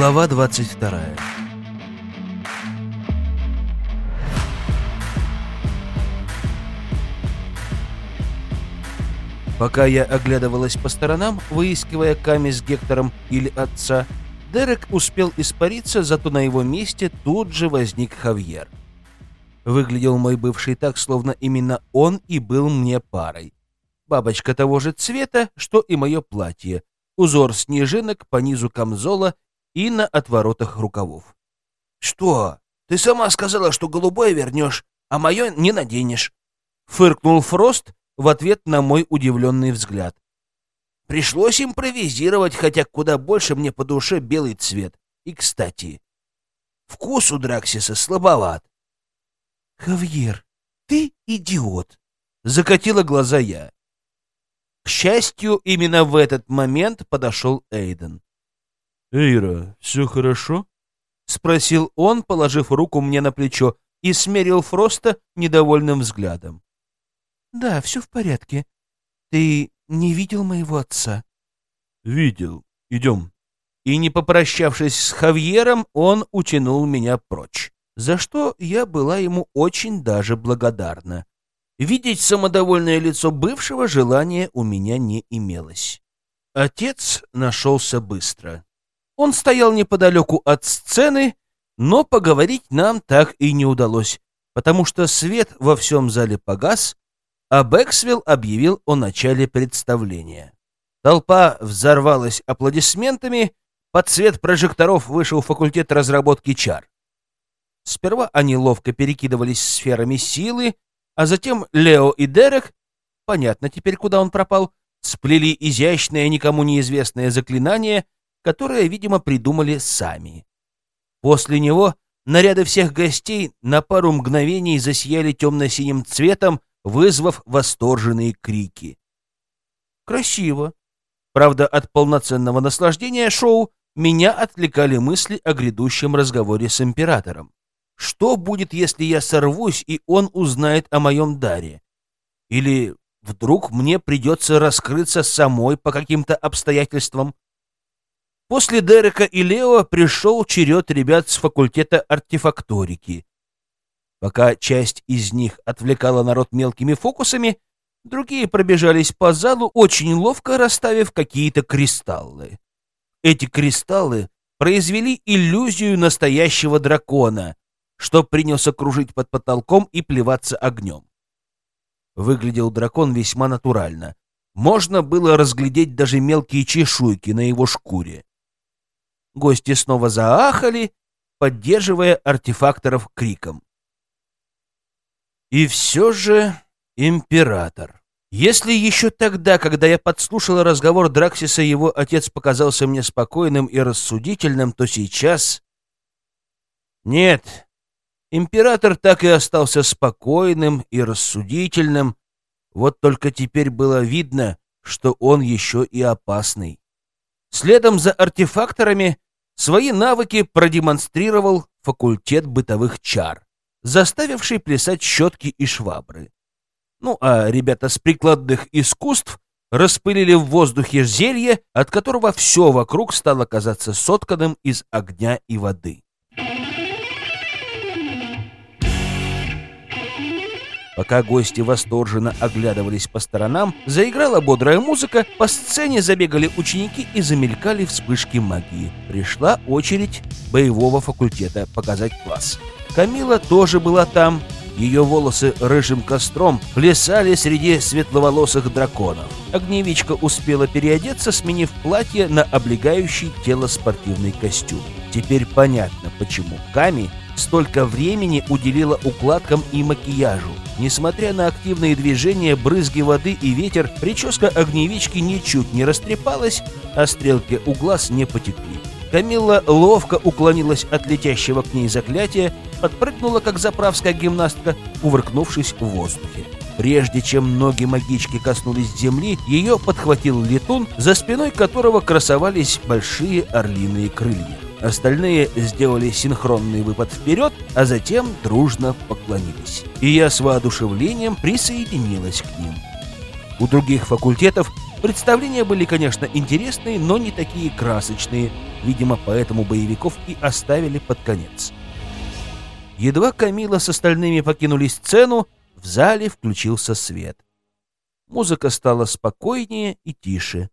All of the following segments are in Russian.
Глава 22 Пока я оглядывалась по сторонам, выискивая Ками с Гектором или отца, Дерек успел испариться, зато на его месте тут же возник Хавьер. Выглядел мой бывший так, словно именно он и был мне парой. Бабочка того же цвета, что и мое платье, узор снежинок по низу камзола и на отворотах рукавов. «Что? Ты сама сказала, что голубое вернешь, а мое не наденешь!» Фыркнул Фрост в ответ на мой удивленный взгляд. Пришлось импровизировать, хотя куда больше мне по душе белый цвет. И, кстати, вкус у Драксиса слабоват. «Хавьер, ты идиот!» — закатила глаза я. К счастью, именно в этот момент подошел Эйден. «Эйра, все хорошо?» — спросил он, положив руку мне на плечо, и смерил Фроста недовольным взглядом. «Да, все в порядке. Ты не видел моего отца?» «Видел. Идем». И, не попрощавшись с Хавьером, он утянул меня прочь, за что я была ему очень даже благодарна. Видеть самодовольное лицо бывшего желания у меня не имелось. Отец нашелся быстро. Он стоял неподалеку от сцены, но поговорить нам так и не удалось, потому что свет во всем зале погас, а Бэксвилл объявил о начале представления. Толпа взорвалась аплодисментами, под цвет прожекторов вышел факультет разработки чар. Сперва они ловко перекидывались сферами силы, а затем Лео и Дерек, понятно теперь, куда он пропал, сплели изящное, никому неизвестное заклинание, которое, видимо, придумали сами. После него наряды всех гостей на пару мгновений засияли темно-синим цветом, вызвав восторженные крики. Красиво. Правда, от полноценного наслаждения шоу меня отвлекали мысли о грядущем разговоре с императором. Что будет, если я сорвусь, и он узнает о моем даре? Или вдруг мне придется раскрыться самой по каким-то обстоятельствам? После Дерека и Лео пришел черед ребят с факультета артефакторики. Пока часть из них отвлекала народ мелкими фокусами, другие пробежались по залу, очень ловко расставив какие-то кристаллы. Эти кристаллы произвели иллюзию настоящего дракона, что принялся кружить под потолком и плеваться огнем. Выглядел дракон весьма натурально. Можно было разглядеть даже мелкие чешуйки на его шкуре. Гости снова заахали, поддерживая артефакторов криком. И все же император. Если еще тогда, когда я подслушал разговор Драксиса, его отец показался мне спокойным и рассудительным, то сейчас... Нет, император так и остался спокойным и рассудительным, вот только теперь было видно, что он еще и опасный. Следом за артефакторами свои навыки продемонстрировал факультет бытовых чар заставивший плясать щетки и швабры. Ну а ребята с прикладных искусств распылили в воздухе зелье, от которого все вокруг стало казаться сотканным из огня и воды. Пока гости восторженно оглядывались по сторонам, заиграла бодрая музыка, по сцене забегали ученики и замелькали вспышки магии. Пришла очередь боевого факультета показать класс. Камила тоже была там. Ее волосы рыжим костром плясали среди светловолосых драконов. Огневичка успела переодеться, сменив платье на облегающий тело спортивный костюм. Теперь понятно, почему Ками столько времени уделила укладкам и макияжу. Несмотря на активные движения, брызги воды и ветер, прическа огневички ничуть не растрепалась, а стрелки у глаз не потекли. Камилла ловко уклонилась от летящего к ней заклятия, подпрыгнула, как заправская гимнастка, кувыркнувшись в воздухе. Прежде чем ноги магички коснулись земли, ее подхватил летун, за спиной которого красовались большие орлиные крылья. Остальные сделали синхронный выпад вперед, а затем дружно поклонились. И я с воодушевлением присоединилась к ним. У других факультетов Представления были, конечно, интересные, но не такие красочные. Видимо, поэтому боевиков и оставили под конец. Едва Камила с остальными покинули сцену, в зале включился свет. Музыка стала спокойнее и тише.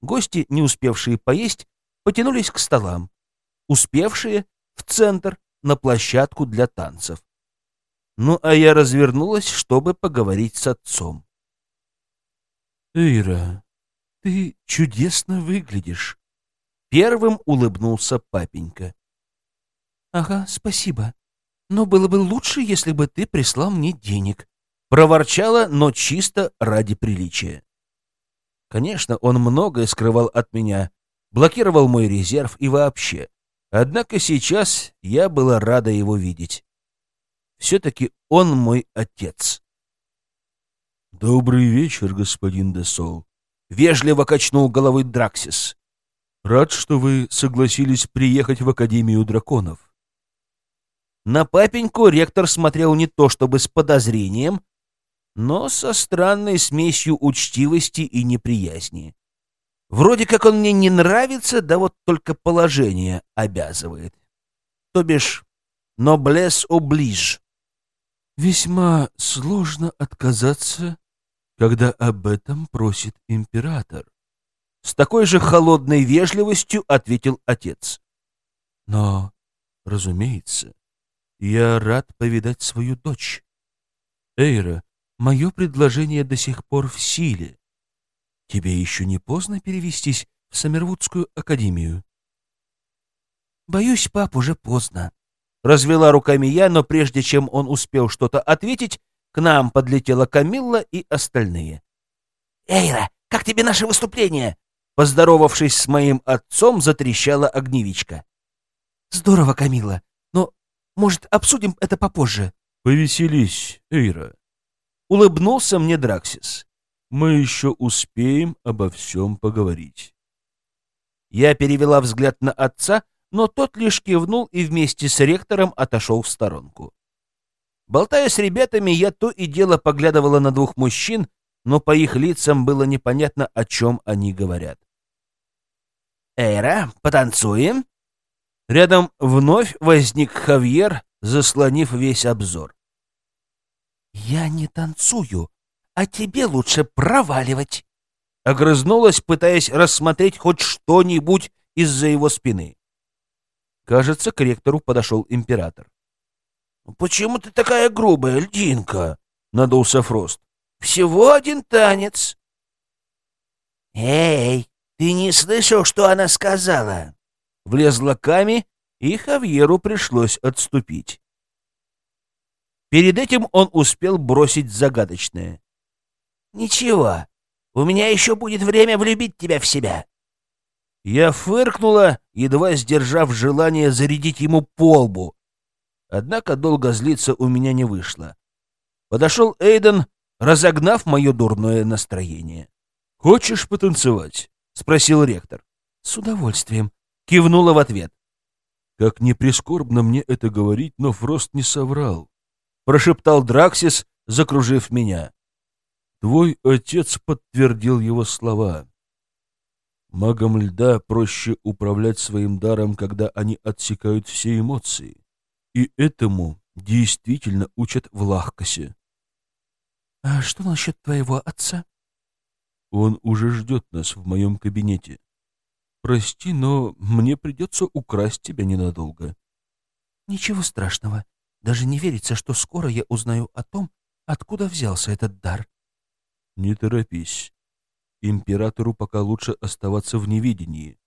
Гости, не успевшие поесть, потянулись к столам. Успевшие — в центр, на площадку для танцев. Ну, а я развернулась, чтобы поговорить с отцом. «Эйра, ты чудесно выглядишь!» Первым улыбнулся папенька. «Ага, спасибо. Но было бы лучше, если бы ты прислал мне денег», — проворчала, но чисто ради приличия. Конечно, он многое скрывал от меня, блокировал мой резерв и вообще. Однако сейчас я была рада его видеть. Все-таки он мой отец. «Добрый вечер, господин Десол», — вежливо качнул головой Драксис. «Рад, что вы согласились приехать в Академию драконов». На папеньку ректор смотрел не то чтобы с подозрением, но со странной смесью учтивости и неприязни. Вроде как он мне не нравится, да вот только положение обязывает. То бишь, noblesse oblige. Весьма сложно отказаться, когда об этом просит император. С такой же холодной вежливостью ответил отец. Но, разумеется, я рад повидать свою дочь. Эйра, мое предложение до сих пор в силе. Тебе еще не поздно перевестись в Самервудскую академию? Боюсь, пап, уже поздно. Развела руками я, но прежде чем он успел что-то ответить, к нам подлетела Камилла и остальные. «Эйра, как тебе наше выступление?» Поздоровавшись с моим отцом, затрещала огневичка. «Здорово, Камилла. Но, может, обсудим это попозже?» «Повеселись, Эйра». Улыбнулся мне Драксис мы еще успеем обо всем поговорить. Я перевела взгляд на отца, но тот лишь кивнул и вместе с ректором отошел в сторонку. Болтая с ребятами, я то и дело поглядывала на двух мужчин, но по их лицам было непонятно, о чем они говорят. «Эйра, потанцуем?» Рядом вновь возник Хавьер, заслонив весь обзор. «Я не танцую», а тебе лучше проваливать. Огрызнулась, пытаясь рассмотреть хоть что-нибудь из-за его спины. Кажется, к ректору подошел император. «Ну, «Почему ты такая грубая, льдинка?» — надулся Фрост. «Всего один танец». «Эй, ты не слышал, что она сказала?» Влезла Ками, и Хавьеру пришлось отступить. Перед этим он успел бросить загадочное. «Ничего, у меня еще будет время влюбить тебя в себя». Я фыркнула, едва сдержав желание зарядить ему по лбу. Однако долго злиться у меня не вышло. Подошел Эйден, разогнав мое дурное настроение. «Хочешь потанцевать?» — спросил ректор. «С удовольствием», — кивнула в ответ. «Как не прискорбно мне это говорить, но Фрост не соврал», — прошептал Драксис, закружив меня. Твой отец подтвердил его слова. Магам льда проще управлять своим даром, когда они отсекают все эмоции. И этому действительно учат в Лахкасе. — А что насчет твоего отца? Он уже ждет нас в моем кабинете. Прости, но мне придется украсть тебя ненадолго. — Ничего страшного. Даже не верится, что скоро я узнаю о том, откуда взялся этот дар. Не торопись. Императору пока лучше оставаться в невидении.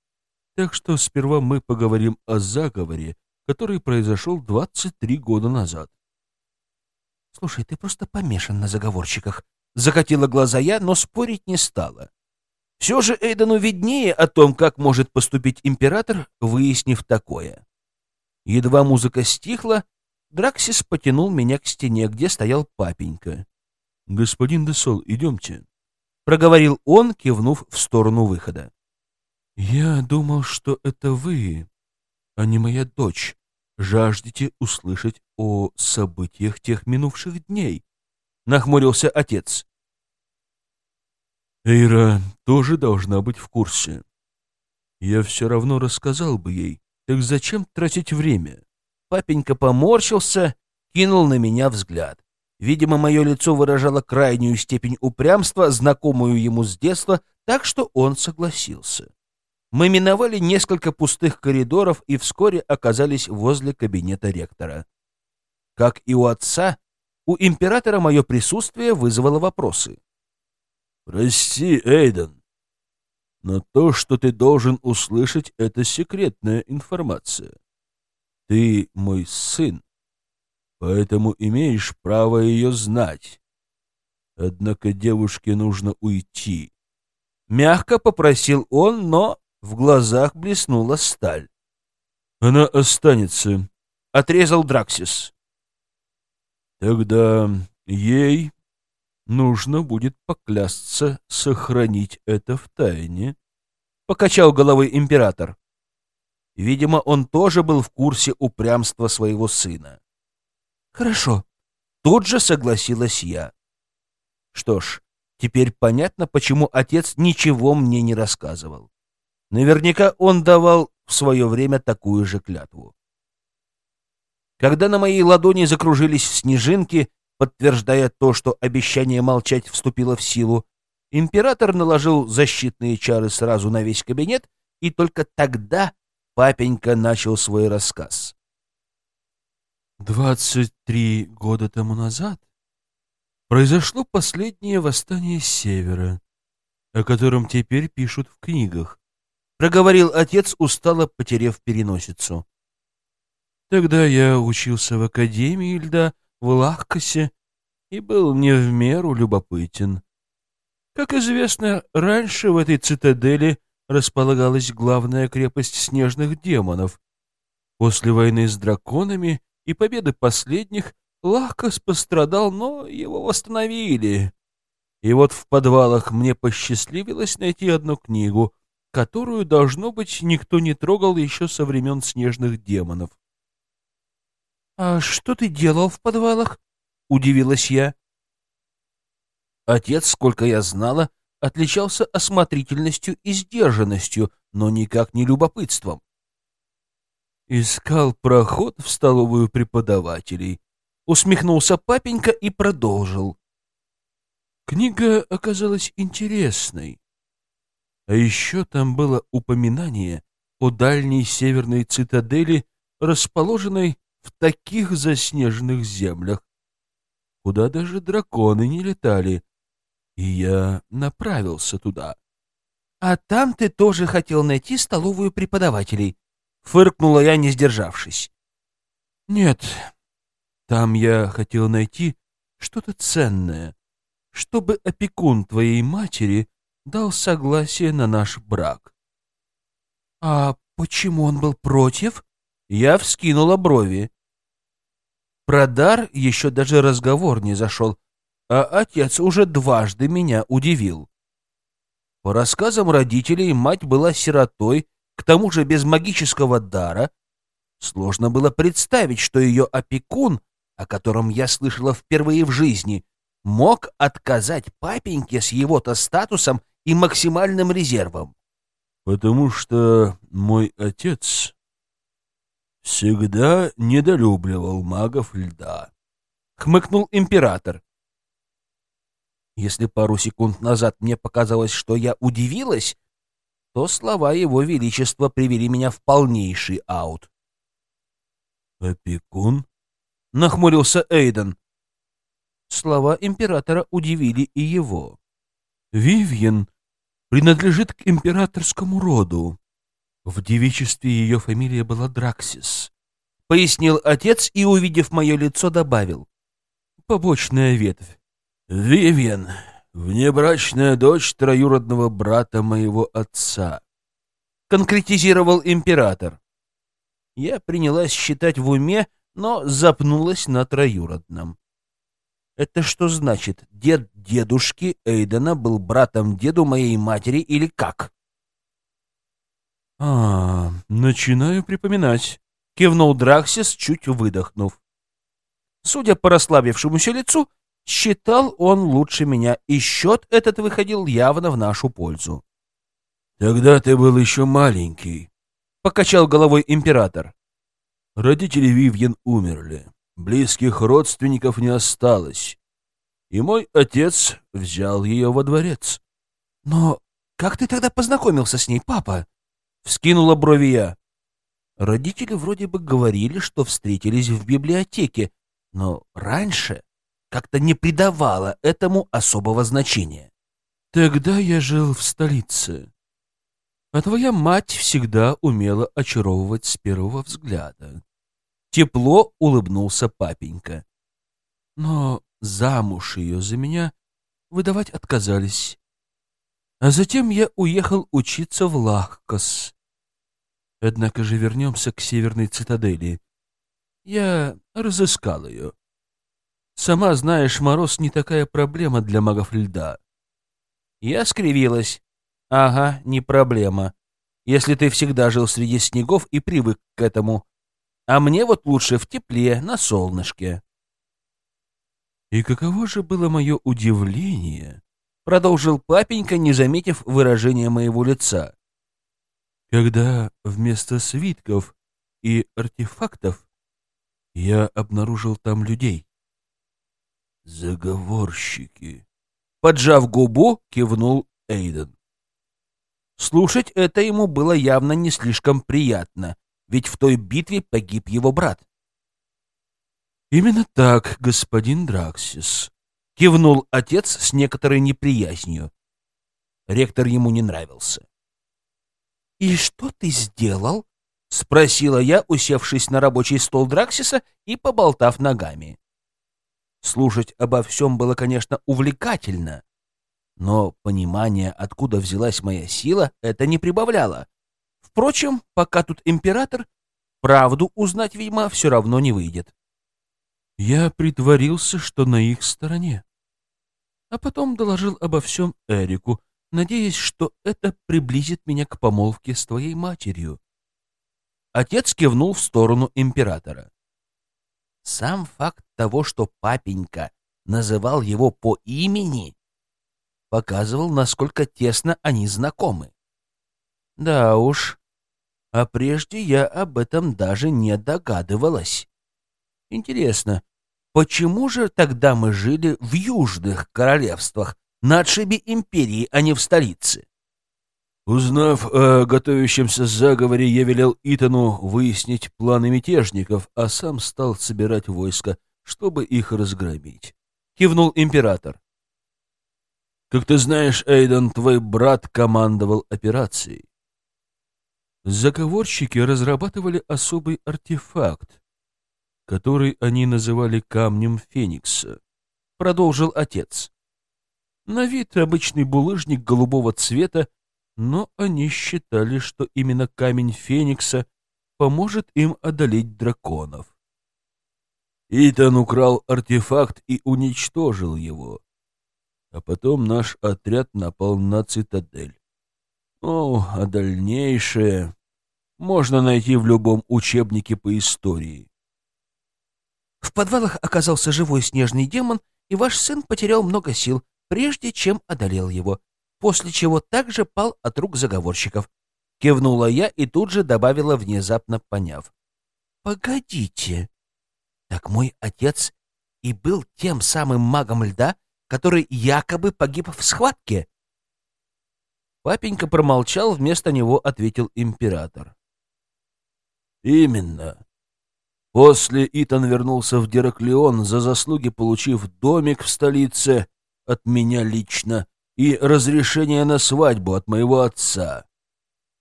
Так что сперва мы поговорим о заговоре, который произошел 23 года назад. Слушай, ты просто помешан на заговорщиках. Закатила глаза я, но спорить не стала. Все же Эйдену виднее о том, как может поступить император, выяснив такое. Едва музыка стихла, Драксис потянул меня к стене, где стоял папенька. — Господин Десол, идемте, — проговорил он, кивнув в сторону выхода. — Я думал, что это вы, а не моя дочь, жаждете услышать о событиях тех минувших дней, — нахмурился отец. Эйра тоже должна быть в курсе. Я все равно рассказал бы ей. Так зачем тратить время? Папенька поморщился, кинул на меня взгляд. Видимо, мое лицо выражало крайнюю степень упрямства, знакомую ему с детства, так что он согласился. Мы миновали несколько пустых коридоров и вскоре оказались возле кабинета ректора. Как и у отца, у императора мое присутствие вызвало вопросы. «Прости, Эйден, но то, что ты должен услышать, — это секретная информация. Ты мой сын, поэтому имеешь право ее знать. Однако девушке нужно уйти». Мягко попросил он, но в глазах блеснула сталь. «Она останется», — отрезал Драксис. «Тогда ей нужно будет поклясться сохранить это в тайне», — покачал головой император. Видимо, он тоже был в курсе упрямства своего сына. «Хорошо», — тут же согласилась я. Что ж, теперь понятно, почему отец ничего мне не рассказывал. Наверняка он давал в свое время такую же клятву. Когда на моей ладони закружились снежинки, подтверждая то, что обещание молчать вступило в силу, император наложил защитные чары сразу на весь кабинет, и только тогда папенька начал свой рассказ. «Двадцать три года тому назад произошло последнее восстание Севера, о котором теперь пишут в книгах проговорил отец, устало потерев переносицу. Тогда я учился в Академии льда в Лахкосе и был не в меру любопытен. Как известно, раньше в этой цитадели располагалась главная крепость снежных демонов. После войны с драконами и победы последних Лахкос пострадал, но его восстановили. И вот в подвалах мне посчастливилось найти одну книгу, которую, должно быть, никто не трогал еще со времен снежных демонов. — А что ты делал в подвалах? — удивилась я. Отец, сколько я знала, отличался осмотрительностью и сдержанностью, но никак не любопытством. Искал проход в столовую преподавателей. Усмехнулся папенька и продолжил. Книга оказалась интересной. А еще там было упоминание о дальней северной цитадели, расположенной в таких заснеженных землях, куда даже драконы не летали, и я направился туда. — А там ты тоже хотел найти столовую преподавателей? — фыркнула я, не сдержавшись. — Нет, там я хотел найти что-то ценное, чтобы опекун твоей матери дал согласие на наш брак. — А почему он был против? Я вскинула брови. Про дар еще даже разговор не зашел, а отец уже дважды меня удивил. По рассказам родителей, мать была сиротой, к тому же без магического дара. Сложно было представить, что ее опекун, о котором я слышала впервые в жизни, мог отказать папеньке с его-то статусом и максимальным резервом. Потому что мой отец всегда недолюбливал магов льда. Хмыкнул император. Если пару секунд назад мне показалось, что я удивилась, то слова его величества привели меня в полнейший аут. «Опекун?» — нахмурился Эйден. Слова императора удивили и его. «Вивьен принадлежит к императорскому роду. В девичестве ее фамилия была Драксис. Пояснил отец и, увидев мое лицо, добавил. Побочная ветвь. Вивьен, внебрачная дочь троюродного брата моего отца. Конкретизировал император. Я принялась считать в уме, но запнулась на троюродном. Это что значит? Дед дедушки Эйдена был братом деду моей матери или как? А, начинаю припоминать. Кивнул Драксис, чуть выдохнув. Судя по расслабившемуся лицу, Считал он лучше меня, и счет этот выходил явно в нашу пользу. «Тогда ты был еще маленький», — покачал головой император. «Родители Вивьен умерли, близких родственников не осталось, и мой отец взял ее во дворец». «Но как ты тогда познакомился с ней, папа?» — вскинула брови я. Родители вроде бы говорили, что встретились в библиотеке, но раньше как-то не придавала этому особого значения. Тогда я жил в столице. А твоя мать всегда умела очаровывать с первого взгляда. Тепло улыбнулся папенька. Но замуж ее за меня выдавать отказались. А затем я уехал учиться в Лахкос. Однако же вернемся к северной цитадели. Я разыскал ее. Сама знаешь, мороз не такая проблема для магов льда. Я скривилась. Ага, не проблема. Если ты всегда жил среди снегов и привык к этому. А мне вот лучше в тепле, на солнышке. И каково же было мое удивление, продолжил папенька, не заметив выражения моего лица. Когда вместо свитков и артефактов я обнаружил там людей. Заговорщики. Поджав губу, кивнул Эйден. Слушать это ему было явно не слишком приятно, ведь в той битве погиб его брат. «Именно так, господин Драксис», — кивнул отец с некоторой неприязнью. Ректор ему не нравился. «И что ты сделал?» — спросила я, усевшись на рабочий стол Драксиса и поболтав ногами. Слушать обо всем было, конечно, увлекательно, но понимание, откуда взялась моя сила, это не прибавляло. Впрочем, пока тут император, правду узнать, видимо, все равно не выйдет. Я притворился, что на их стороне, а потом доложил обо всем Эрику, надеясь, что это приблизит меня к помолвке с твоей матерью. Отец кивнул в сторону императора. Сам факт того, что папенька называл его по имени, показывал, насколько тесно они знакомы. Да уж, а прежде я об этом даже не догадывалась. Интересно, почему же тогда мы жили в южных королевствах, на отшибе империи, а не в столице? Узнав о готовящемся заговоре, я велел Итану выяснить планы мятежников, а сам стал собирать войско, чтобы их разгромить. Кивнул император. Как ты знаешь, Эйден, твой брат командовал операцией. Заговорщики разрабатывали особый артефакт, который они называли камнем Феникса, продолжил отец. На вид обычный булыжник голубого цвета но они считали, что именно камень Феникса поможет им одолеть драконов. Итан украл артефакт и уничтожил его. А потом наш отряд напал на цитадель. Ну, а дальнейшее можно найти в любом учебнике по истории. В подвалах оказался живой снежный демон, и ваш сын потерял много сил, прежде чем одолел его после чего также пал от рук заговорщиков. Кивнула я и тут же добавила, внезапно поняв. «Погодите, так мой отец и был тем самым магом льда, который якобы погиб в схватке?» Папенька промолчал, вместо него ответил император. «Именно. После Итан вернулся в Дераклеон за заслуги, получив домик в столице от меня лично и разрешение на свадьбу от моего отца.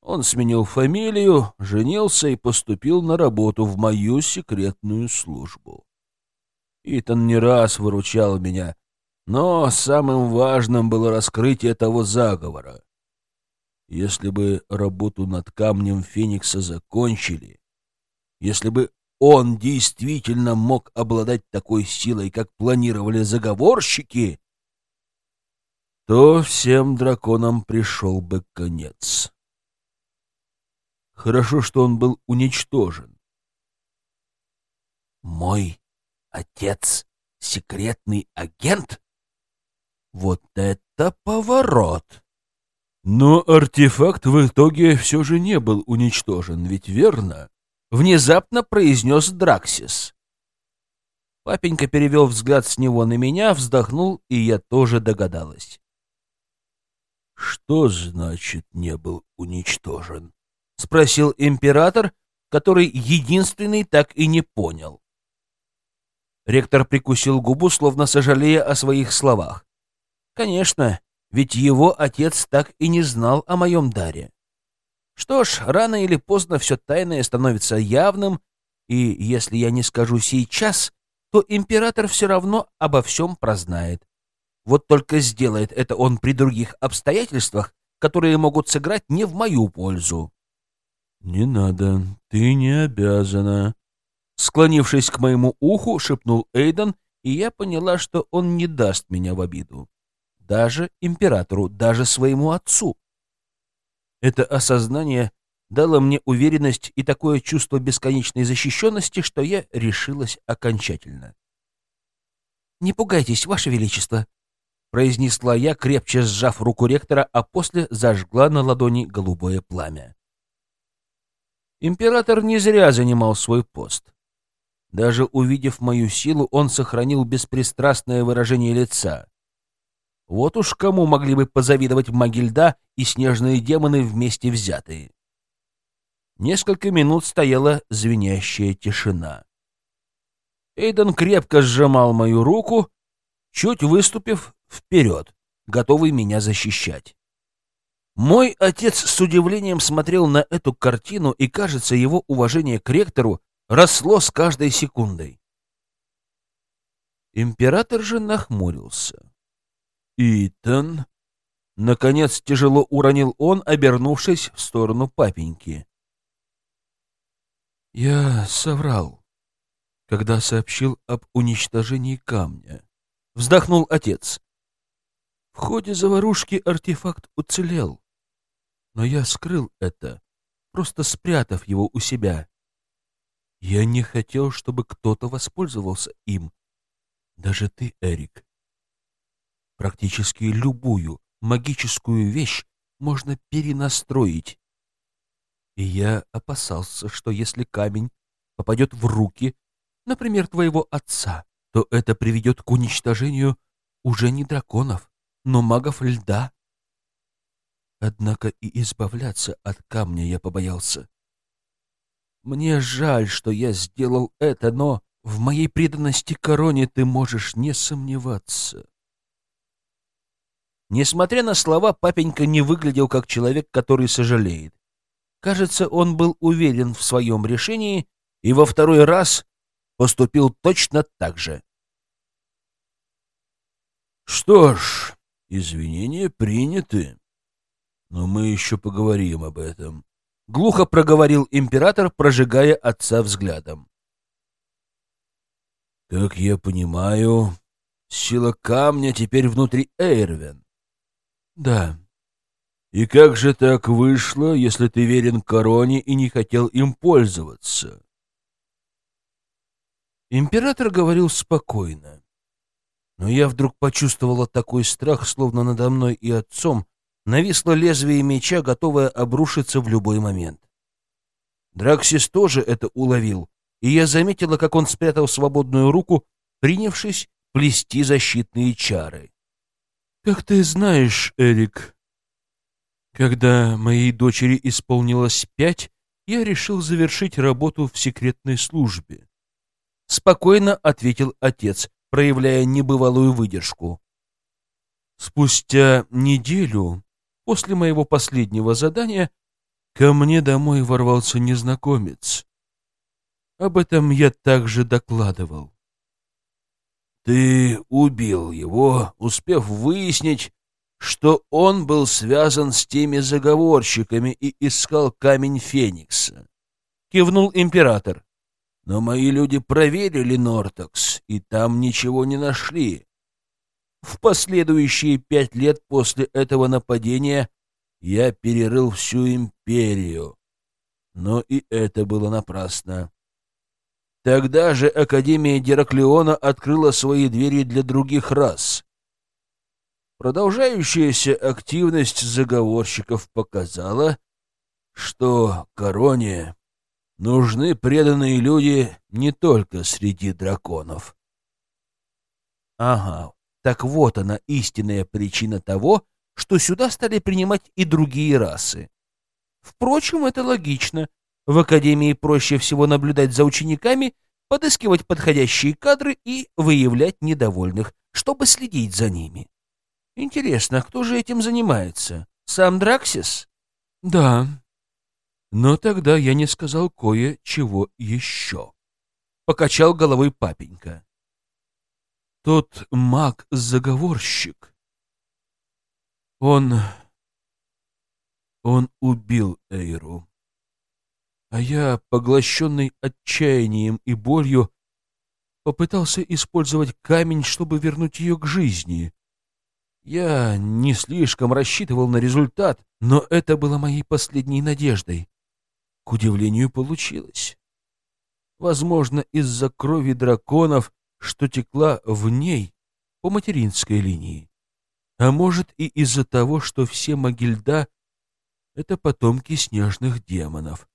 Он сменил фамилию, женился и поступил на работу в мою секретную службу. Итан не раз выручал меня, но самым важным было раскрытие того заговора. Если бы работу над камнем Феникса закончили, если бы он действительно мог обладать такой силой, как планировали заговорщики, то всем драконам пришел бы конец. Хорошо, что он был уничтожен. «Мой отец Секретный агент? Вот это поворот! Но артефакт в итоге все же не был уничтожен, ведь верно? Внезапно произнес Драксис. Папенька перевел взгляд с него на меня, вздохнул, и я тоже догадалась. «Что значит не был уничтожен?» — спросил император, который единственный так и не понял. Ректор прикусил губу, словно сожалея о своих словах. Конечно, ведь его отец так и не знал о моем даре. Что ж, рано или поздно все тайное становится явным, и если я не скажу сейчас, то император все равно обо всем прознает. Вот только сделает это он при других обстоятельствах, которые могут сыграть не в мою пользу. «Не надо, ты не обязана», — склонившись к моему уху, шепнул Эйден, и я поняла, что он не даст меня в обиду. Даже императору, даже своему отцу. Это осознание дало мне уверенность и такое чувство бесконечной защищенности, что я решилась окончательно. «Не пугайтесь, Ваше Величество», — произнесла я, крепче сжав руку ректора, а после зажгла на ладони голубое пламя. Император не зря занимал свой пост. Даже увидев мою силу, он сохранил беспристрастное выражение лица. Вот уж кому могли бы позавидовать маги льда и снежные демоны вместе взятые. Несколько минут стояла звенящая тишина. Эйден крепко сжимал мою руку, чуть выступив вперед, готовый меня защищать. Мой отец с удивлением смотрел на эту картину, и, кажется, его уважение к ректору росло с каждой секундой. Император же нахмурился. «Итан!» Наконец тяжело уронил он, обернувшись в сторону папеньки. Я соврал, когда сообщил об уничтожении камня. Вздохнул отец. В ходе заварушки артефакт уцелел, но я скрыл это, просто спрятав его у себя. Я не хотел, чтобы кто-то воспользовался им. Даже ты, Эрик. Практически любую магическую вещь можно перенастроить, и я опасался, что если камень попадет в руки, например, твоего отца, то это приведет к уничтожению уже не драконов, но магов льда. Однако и избавляться от камня я побоялся. Мне жаль, что я сделал это, но в моей преданности короне ты можешь не сомневаться. Несмотря на слова, папенька не выглядел как человек, который сожалеет. Кажется, он был уверен в своем решении и во второй раз поступил точно так же. Что ж, извинения приняты, но мы еще поговорим об этом. Глухо проговорил император, прожигая отца взглядом. Как я понимаю, сила камня теперь внутри Эйрвен. Да, и как же так вышло, если ты верен короне и не хотел им пользоваться? Император говорил спокойно. Но я вдруг почувствовала такой страх, словно надо мной и отцом нависло лезвие меча, готовое обрушиться в любой момент. Драксис тоже это уловил, и я заметила, как он спрятал свободную руку, принявшись плести защитные чары. «Как ты знаешь, Эрик, когда моей дочери исполнилось пять, я решил завершить работу в секретной службе. Спокойно ответил отец, проявляя небывалую выдержку. Спустя неделю после моего последнего задания ко мне домой ворвался незнакомец. Об этом я также докладывал. Ты убил его, успев выяснить, что он был связан с теми заговорщиками и искал камень Феникса. Кивнул император. Но мои люди проверили Нортокс, и там ничего не нашли. В последующие пять лет после этого нападения я перерыл всю империю. Но и это было напрасно. Тогда же Академия Дераклеона открыла свои двери для других рас. Продолжающаяся активность заговорщиков показала, что короне нужны преданные люди не только среди драконов. Ага, так вот она истинная причина того, что сюда стали принимать и другие расы. Впрочем, это логично. В академии проще всего наблюдать за учениками, подыскивать подходящие кадры и выявлять недовольных, чтобы следить за ними. Интересно, кто же этим занимается? Сам Драксис? Да. Но тогда я не сказал кое-чего еще. Покачал головой папенька. Тот маг-заговорщик. Он... Он убил Эйру. А я, поглощенный отчаянием и болью, попытался использовать камень, чтобы вернуть ее к жизни. Я не слишком рассчитывал на результат, но это было моей последней надеждой. К удивлению, получилось. Возможно, из-за крови драконов, что текла в ней по материнской линии. А может, и из-за того, что все могильда — это потомки снежных демонов.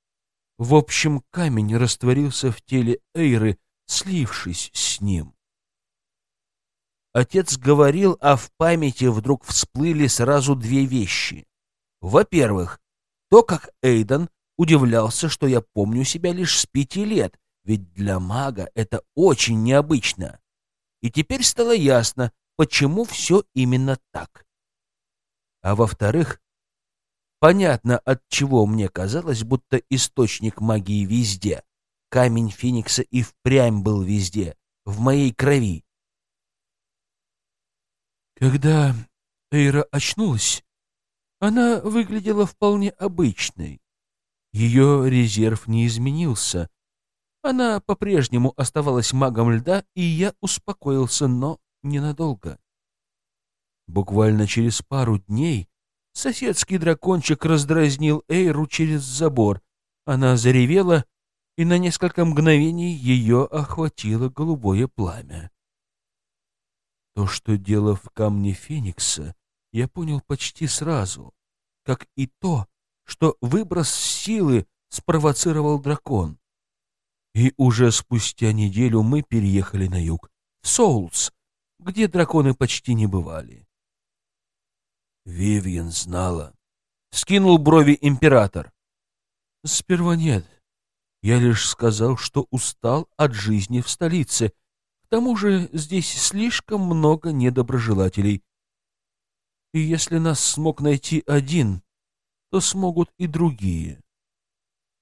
В общем, камень растворился в теле Эйры, слившись с ним. Отец говорил, а в памяти вдруг всплыли сразу две вещи. Во-первых, то, как Эйден удивлялся, что я помню себя лишь с пяти лет, ведь для мага это очень необычно. И теперь стало ясно, почему все именно так. А во-вторых, понятно, от чего мне казалось, будто источник магии везде. Камень Феникса и впрямь был везде, в моей крови. Когда Эйра очнулась, она выглядела вполне обычной. Ее резерв не изменился. Она по-прежнему оставалась магом льда, и я успокоился, но ненадолго. Буквально через пару дней соседский дракончик раздразнил Эйру через забор. Она заревела, и на несколько мгновений ее охватило голубое пламя. То, что дело в камне Феникса, я понял почти сразу, как и то, что выброс силы спровоцировал дракон. И уже спустя неделю мы переехали на юг, в Соулс, где драконы почти не бывали. Вивьен знала. Скинул брови император. Сперва нет. Я лишь сказал, что устал от жизни в столице — к тому же здесь слишком много недоброжелателей. И если нас смог найти один, то смогут и другие.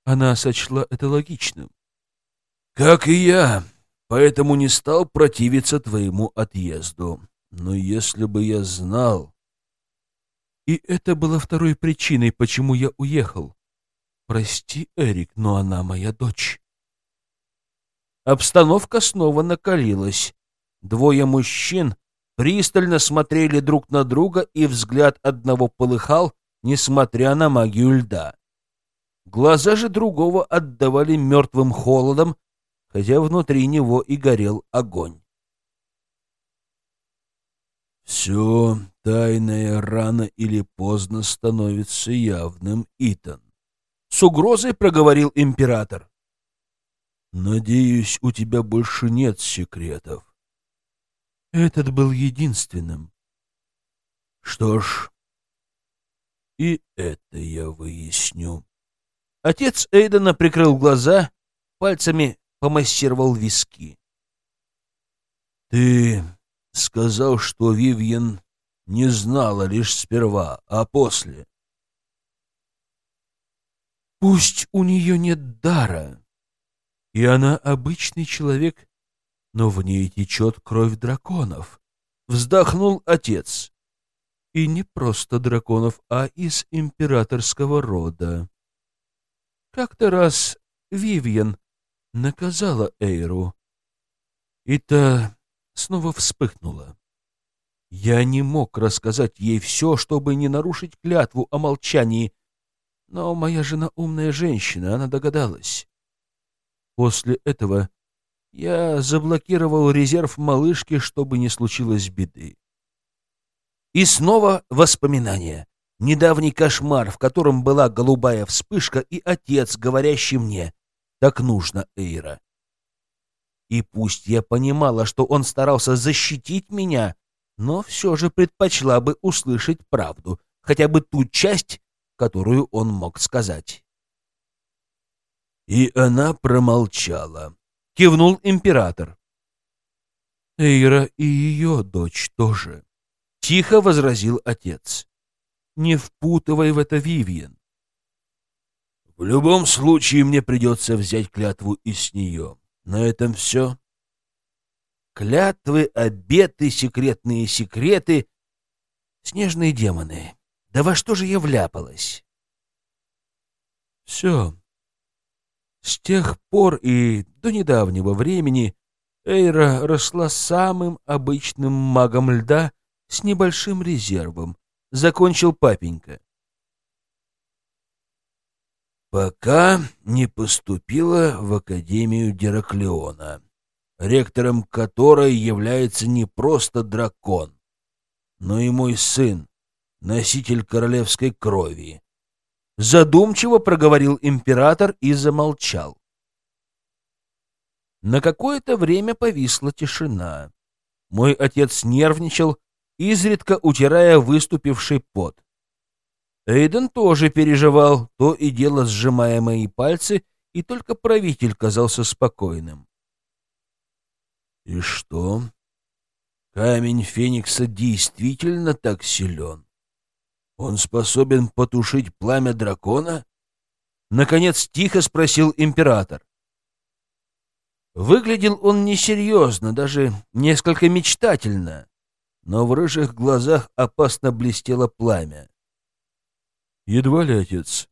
Она сочла это логичным. «Как и я, поэтому не стал противиться твоему отъезду. Но если бы я знал...» И это было второй причиной, почему я уехал. Прости, Эрик, но она моя дочь. Обстановка снова накалилась. Двое мужчин пристально смотрели друг на друга, и взгляд одного полыхал, несмотря на магию льда. Глаза же другого отдавали мертвым холодом, хотя внутри него и горел огонь. «Все тайное рано или поздно становится явным, Итан», — с угрозой проговорил император. Надеюсь, у тебя больше нет секретов. Этот был единственным. Что ж, и это я выясню. Отец Эйдена прикрыл глаза, пальцами помассировал виски. Ты сказал, что Вивьен не знала лишь сперва, а после. Пусть у нее нет дара, и она обычный человек, но в ней течет кровь драконов. Вздохнул отец. И не просто драконов, а из императорского рода. Как-то раз Вивьен наказала Эйру, и та снова вспыхнула. Я не мог рассказать ей все, чтобы не нарушить клятву о молчании, но моя жена умная женщина, она догадалась. После этого Я заблокировал резерв малышки, чтобы не случилось беды. И снова воспоминания. Недавний кошмар, в котором была голубая вспышка, и отец, говорящий мне «Так нужно, Эйра». И пусть я понимала, что он старался защитить меня, но все же предпочла бы услышать правду, хотя бы ту часть, которую он мог сказать. И она промолчала. Кивнул император. Эйра и ее дочь тоже. Тихо возразил отец. Не впутывай в это Вивьен. В любом случае мне придется взять клятву и с нее. На этом все. Клятвы, обеты, секретные секреты. Снежные демоны. Да во что же я вляпалась? Все. С тех пор и до недавнего времени Эйра росла самым обычным магом льда с небольшим резервом. Закончил папенька. Пока не поступила в Академию Дераклеона, ректором которой является не просто дракон, но и мой сын, носитель королевской крови. Задумчиво проговорил император и замолчал. На какое-то время повисла тишина. Мой отец нервничал, изредка утирая выступивший пот. Эйден тоже переживал, то и дело сжимая мои пальцы, и только правитель казался спокойным. И что? Камень Феникса действительно так силен? Он способен потушить пламя дракона? Наконец тихо спросил император. Выглядел он несерьезно, даже несколько мечтательно, но в рыжих глазах опасно блестело пламя. «Едва ли, отец».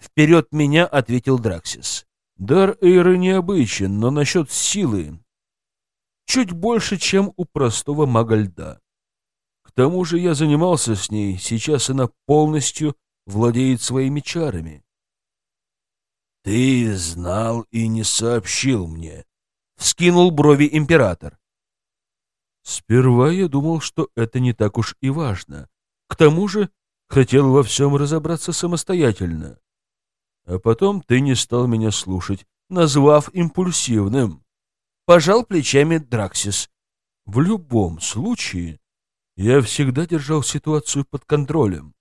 «Вперед меня», — ответил Драксис. «Дар Эйры необычен, но насчет силы чуть больше, чем у простого мага льда. К тому же я занимался с ней, сейчас она полностью владеет своими чарами». «Ты знал и не сообщил мне», — вскинул брови император. «Сперва я думал, что это не так уж и важно. К тому же Хотел во всем разобраться самостоятельно. А потом ты не стал меня слушать, назвав импульсивным. Пожал плечами Драксис. В любом случае, я всегда держал ситуацию под контролем.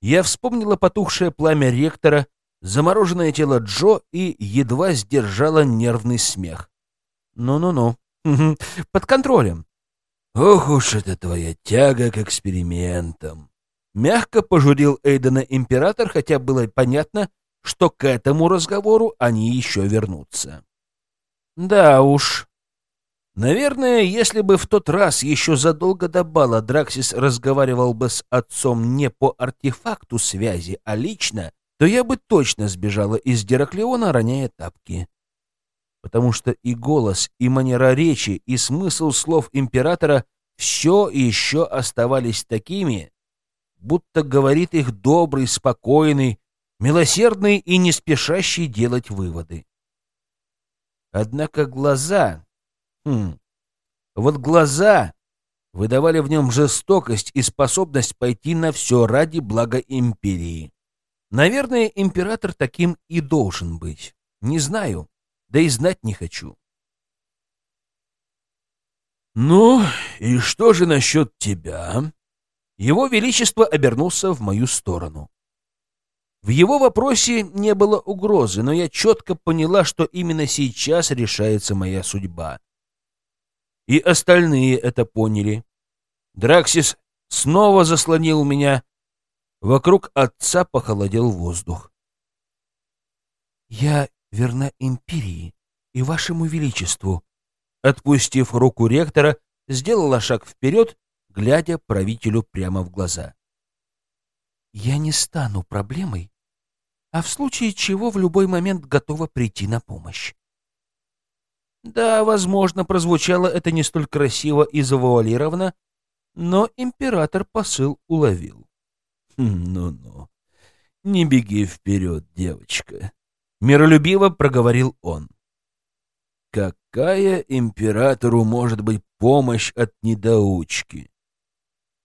Я вспомнила потухшее пламя ректора, замороженное тело Джо и едва сдержала нервный смех. Ну-ну-ну, под контролем. Ох уж это твоя тяга к экспериментам. Мягко пожурил Эйдена император, хотя было понятно, что к этому разговору они еще вернутся. Да уж. Наверное, если бы в тот раз еще задолго до бала Драксис разговаривал бы с отцом не по артефакту связи, а лично, то я бы точно сбежала из Дераклеона, роняя тапки. Потому что и голос, и манера речи, и смысл слов императора все еще оставались такими, будто говорит их добрый, спокойный, милосердный и не спешащий делать выводы. Однако глаза... Хм, вот глаза выдавали в нем жестокость и способность пойти на все ради блага империи. Наверное, император таким и должен быть. Не знаю, да и знать не хочу. «Ну, и что же насчет тебя?» Его Величество обернулся в мою сторону. В его вопросе не было угрозы, но я четко поняла, что именно сейчас решается моя судьба. И остальные это поняли. Драксис снова заслонил меня. Вокруг отца похолодел воздух. «Я верна империи и вашему величеству», отпустив руку ректора, сделала шаг вперед глядя правителю прямо в глаза. «Я не стану проблемой, а в случае чего в любой момент готова прийти на помощь». Да, возможно, прозвучало это не столь красиво и завуалировано, но император посыл уловил. Хм, «Ну-ну, не беги вперед, девочка», — миролюбиво проговорил он. Какая императору может быть помощь от недоучки?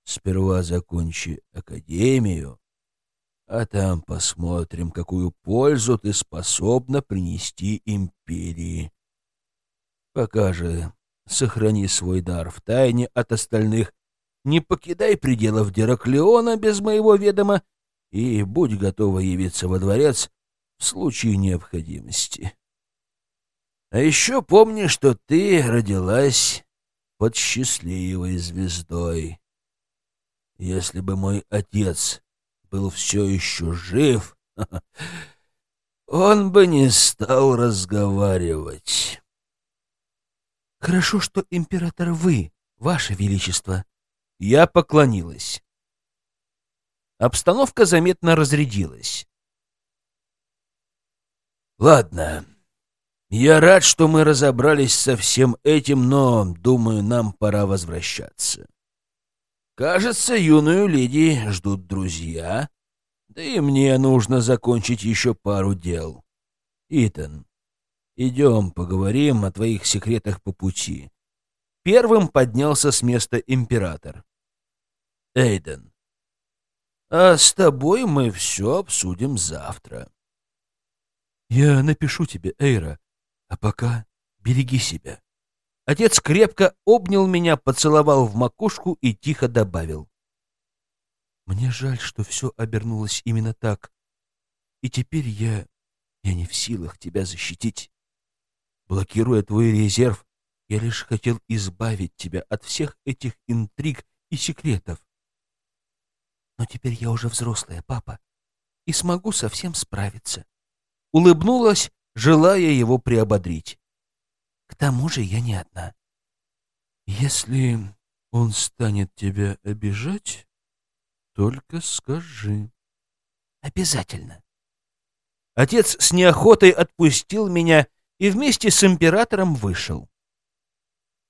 Сперва закончи академию, а там посмотрим, какую пользу ты способна принести империи. Пока же сохрани свой дар в тайне от остальных, не покидай пределов Дераклеона без моего ведома и будь готова явиться во дворец в случае необходимости. А еще помни, что ты родилась под счастливой звездой. Если бы мой отец был все еще жив, он бы не стал разговаривать. Хорошо, что император вы, ваше величество. Я поклонилась. Обстановка заметно разрядилась. Ладно. Я рад, что мы разобрались со всем этим, но, думаю, нам пора возвращаться. Кажется, юную леди ждут друзья, да и мне нужно закончить еще пару дел. Итан, идем поговорим о твоих секретах по пути. Первым поднялся с места император. Эйден, а с тобой мы все обсудим завтра. Я напишу тебе, Эйра, а пока береги себя. Отец крепко обнял меня, поцеловал в макушку и тихо добавил. Мне жаль, что все обернулось именно так. И теперь я... я не в силах тебя защитить. Блокируя твой резерв, я лишь хотел избавить тебя от всех этих интриг и секретов. Но теперь я уже взрослая, папа, и смогу совсем справиться. Улыбнулась, желая его приободрить. К тому же я не одна. Если он станет тебя обижать, только скажи. Обязательно. Отец с неохотой отпустил меня и вместе с императором вышел.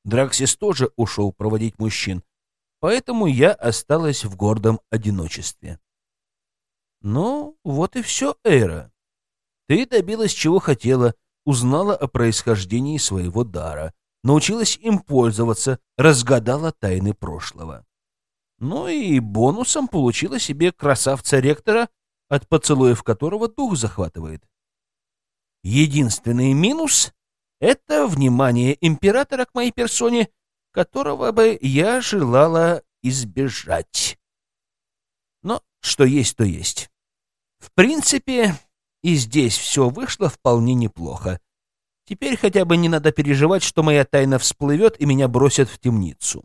Драксис тоже ушел проводить мужчин, поэтому я осталась в гордом одиночестве. Ну, вот и все, Эйра. Ты добилась чего хотела, узнала о происхождении своего дара, научилась им пользоваться, разгадала тайны прошлого. Ну и бонусом получила себе красавца-ректора, от поцелуев которого дух захватывает. Единственный минус — это внимание императора к моей персоне, которого бы я желала избежать. Но что есть, то есть. В принципе, и здесь все вышло вполне неплохо. Теперь хотя бы не надо переживать, что моя тайна всплывет и меня бросят в темницу.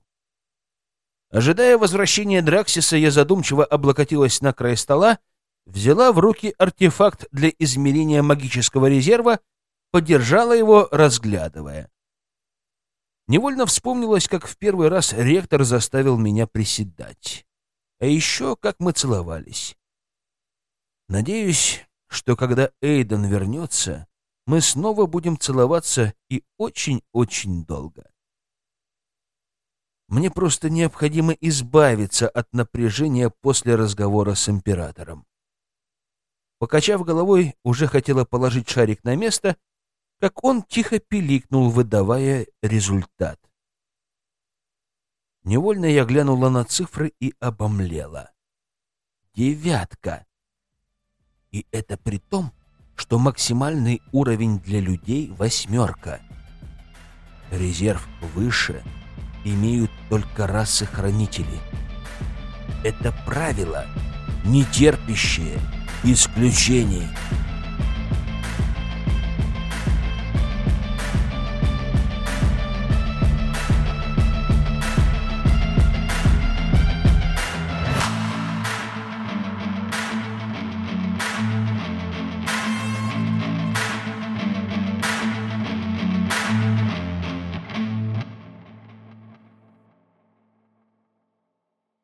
Ожидая возвращения Драксиса, я задумчиво облокотилась на край стола, взяла в руки артефакт для измерения магического резерва, подержала его, разглядывая. Невольно вспомнилось, как в первый раз ректор заставил меня приседать. А еще, как мы целовались. Надеюсь, что когда Эйден вернется, мы снова будем целоваться и очень-очень долго. Мне просто необходимо избавиться от напряжения после разговора с императором. Покачав головой, уже хотела положить шарик на место, как он тихо пиликнул, выдавая результат. Невольно я глянула на цифры и обомлела. Девятка! И это при том, что максимальный уровень для людей — восьмерка. Резерв выше — имеют только расы хранителей. Это правило, не терпящее исключений.